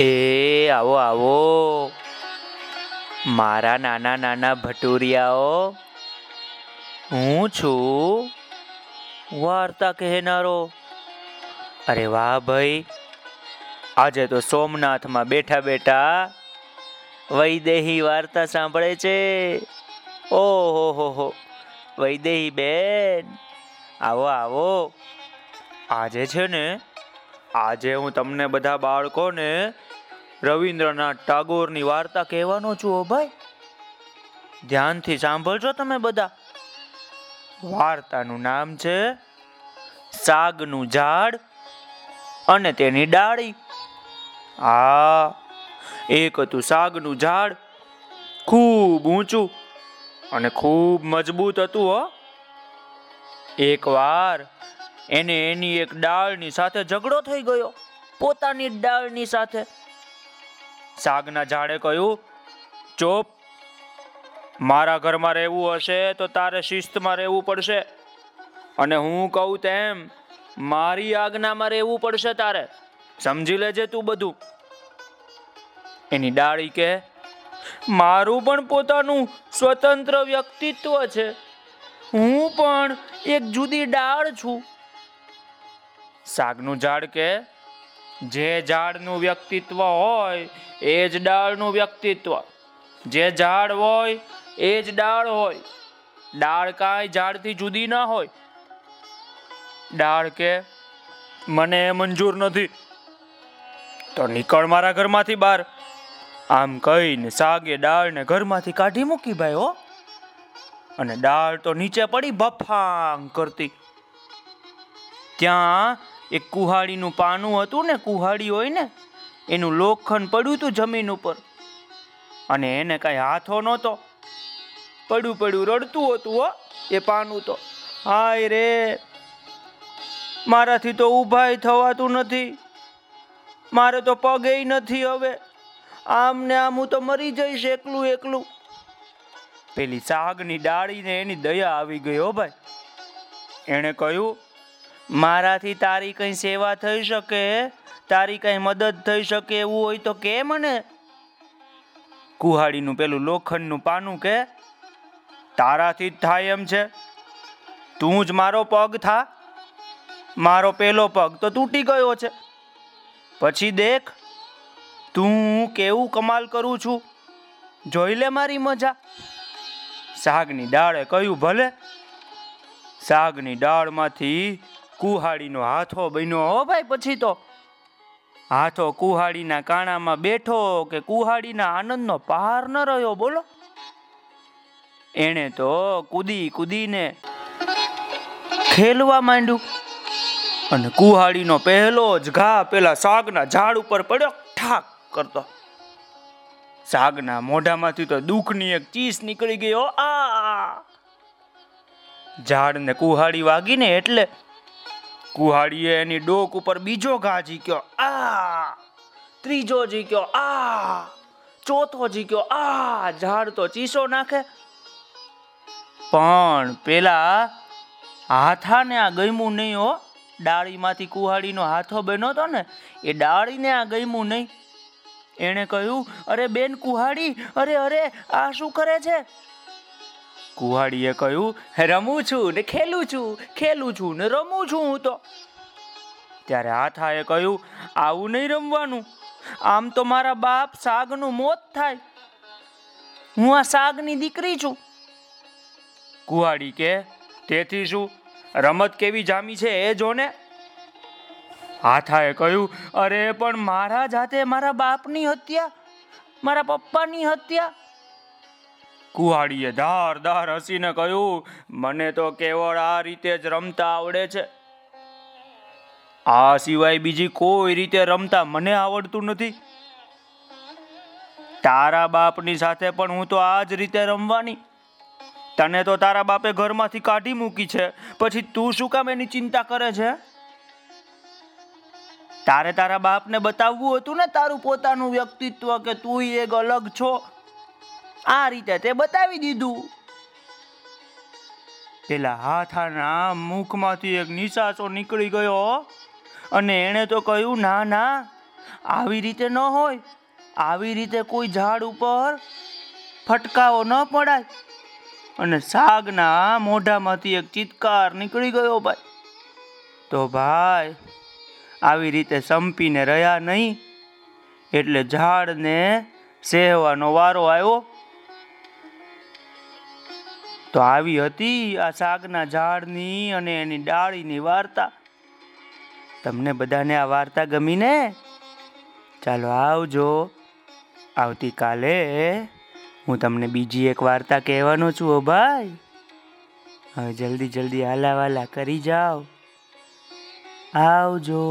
એ, આવો આવો. મારા નાના નાના ભટુરિયાઓ, હું છું. વાર્તા કહેનારો. અરે વાહ ભાઈ. આજે તો સોમનાથમાં બેઠા બેઠા વૈદેહી વાર્તા સાંભળે છે. ઓહો, હો હો. વૈદેહી બેન, આવો આવો. આજે છે ને આજે હું તમને બધા બાળકોને રવિન્દ્રનાથ ટાગોરની વાર્તા કહેવાનો છું, હો ભાઈ. ધ્યાનથી સાંભળજો તમે બધા. વાર્તાનું નામ છે સાગનું ઝાડ અને તેની ડાળી. આ એક હતું સાગનું ઝાડ, ખૂબ ઊંચું અને ખૂબ મજબૂત હતું, હો. એકવાર એને એની એક ડાળની સાથે ઝઘડો થઈ ગયો. પોતાની ડાળની સાથે. સાગના ઝાડે કહ્યું, ચોપ, મારા ઘરમાં રહેવું હશે તો તારે શિસ્તમાં રહેવું પડશે. અને હું કહું તેમ, મારી આજ્ઞામાં રહેવું પડશે તારે. સમજી લેજે તું બધું. એની ડાળી કે, મારું પણ પોતાનું સ્વતંત્ર વ્યક્તિત્વ છે. હું પણ એક જુદી ડાળ છું. સાગનું ઝાડ કે? જે ઝાડનું વ્યક્તિત્વ હોય, એ જ ડાળનું વ્યક્તિત્વ. જે ઝાડ હોય, એ જ ડાળ હોય. ડાળ કાંઈ ઝાડથી જુદી ના હોય. ડાળ કે, મને મંજૂર નથી. તો નીકળ મારા ઘરમાંથી બહાર. આમ કહીને સાગે ડાળને ઘરમાંથી કાઢી મૂકી ભાઈ, હો. અને ડાળ તો નીચે પડી બફાંગ કરતી. ત્યાં એક કુહાડીનું પાનું હતું ને, કુહાડી હોય ને, એનું લોખંડ પડ્યું હતું જમીન ઉપર. અને એને કઈ હાથો નહોતો. પડ્યું પડ્યું, રડતું હતું હો, એ પાનું તો. હાય રે, મારાથી તો ઊભાય થવાતું નથી. મારે તો પગે નથી હવે. આમ ને આમ હું તો મરી જઈશ એકલું એકલું. પેલી સાગની ડાળીને એની દયા આવી ગઈ હો ભાઈ. એણે કહ્યું મારાથી તારી કઈ સેવા થઈ શકે? તારી કઈ મદદ થઈ શકે એવું હોય તો કે મને? કુહાડીનું પેલું લોખંડનું પાનું કે? તારાથી જ થાય એમ છે. તું જ મારો પગ થા. મારો પેલો પગ તો તૂટી ગયો છે. પછી દેખ, તું કેવું કમાલ કરું છું. જોઈ લે મારી મજા. સાગની ડાળે કહ્યું ભલે? સાગની ડાળમાંથી કુહાડીનો હાથો બન્યો. હો ભાઈ, પછી તો હાથો કુહાડીના કાણામાં બેઠો કે કુહાડીના આનંદનો પાર ન રહ્યો, બોલો. એણે તો કૂદી કૂદીને ખેલવા માંડ્યું અને કુહાડીનો પહેલો જ ઘા પેલા સાગના ઝાડ ઉપર પડ્યો, ઠાક કરતો. સાગના મોઢામાંથી તો દુઃખની એક ચીસ નીકળી ગયો આ. ઝાડને કુહાડી વાગીને એટલે કુહાડીએ એની ડોક ઉપર બીજો ઘા ઝીક્યો, આ! ત્રીજો ઝીક્યો, આ! ચોથો ઝીક્યો, આ! ઝાડ તો ચીસો નાખે. પણ પેલા હાથાને આ ગયમું નહીં હો. ડાળીમાંથી કુહાડીનો હાથો બન્યો હતો ને, એ ડાળીને આ ગયમું નહીં. એણે કહ્યું, અરે બેન કુહાડી, અરે અરે, આ શું કરે છે? કુહાડીએ કહ્યું રમું છું ને ખેલું છું ખેલું છું ને રમું છું હું તો. ત્યારે હાથાએ કહ્યું, આવું નહીં રમવાનું. આમ તો મારા બાપ સાગનું મોત થાય. હું આ સાગની દીકરી છું. કુહાડી કે, તેથી શું? રમત કેવી જામી છે એ જોને. હાથાએ કહ્યું, અરે, પણ મારા જાતે મારા બાપની હત્યા, મારા પપ્પાની હત્યા કુહાડીએ ધારદાર ધાર હસીને કહ્યું, મને તો કેવળ આ રીતે જ રમતા આવડે છે. આ સિવાય બીજી કોઈ રીતે રમતા મને આવડતું નથી. તારા બાપની સાથે પણ હું તો આ જ રીતે રમવાની. તને તો તારા બાપે ઘરમાંથી કાઢી મૂકી છે. પછી તું શું કામ એની ચિંતા કરે છે? તારે તારા બાપને બતાવવું હતું ને તારું પોતાનું વ્યક્તિત્વ કે તું એક અલગ છો? આ રીતે તે બતાવી દીધું. પેલા હાથાના મુખમાંથી એક નિશાસો નીકળી ગયો અને એણે તો કહ્યું, ના ના, આવી રીતે ન હોય. આવી રીતે કોઈ ઝાડ ઉપર ફટકાવો ન પડાય. અને સાગના મોઢામાંથી એક ચિત્કાર નીકળી ગયો ભાઈ. તો ભાઈ, આવી રીતે સંપીને રહ્યા નહીં. એટલે ઝાડને સહેવાનો વારો આવ્યો. તો આવી હતી આ સાગના ઝાડની અને એની ડાળીની વાર્તા. તમને બધાને આ વાર્તા ગમી ને ચાલો આવજો. આવતીકાલે હું તમને બીજી એક વાર્તા કહેવાનો છું હો ભાઈ. હવે જલ્દી જલ્દી હાલાવાલા કરી જાઓ. આવજો.